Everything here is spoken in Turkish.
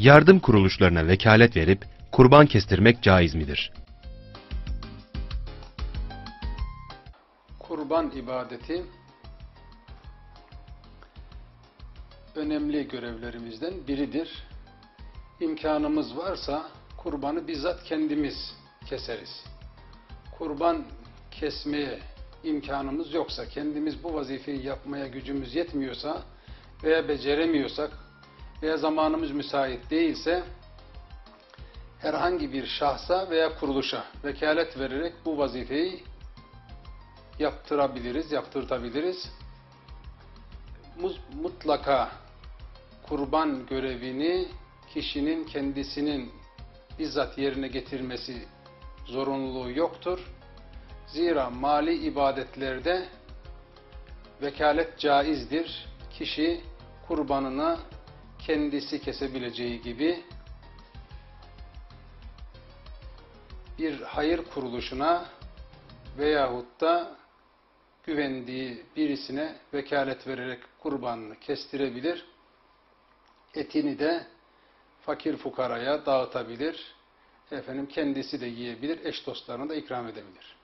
yardım kuruluşlarına vekalet verip kurban kestirmek caiz midir? Kurban ibadeti önemli görevlerimizden biridir. İmkanımız varsa kurbanı bizzat kendimiz keseriz. Kurban kesmeye imkanımız yoksa, kendimiz bu vazifeyi yapmaya gücümüz yetmiyorsa veya beceremiyorsak veya zamanımız müsait değilse herhangi bir şahsa veya kuruluşa vekalet vererek bu vazifeyi yaptırabiliriz, yaptırtabiliriz. Mutlaka kurban görevini kişinin kendisinin bizzat yerine getirmesi zorunluluğu yoktur. Zira mali ibadetlerde vekalet caizdir. Kişi kurbanını kendisi kesebileceği gibi bir hayır kuruluşuna veyahut da güvendiği birisine vekalet vererek kurbanını kestirebilir. Etini de fakir fukaraya dağıtabilir. Efendim kendisi de yiyebilir, eş dostlarına da ikram edebilir.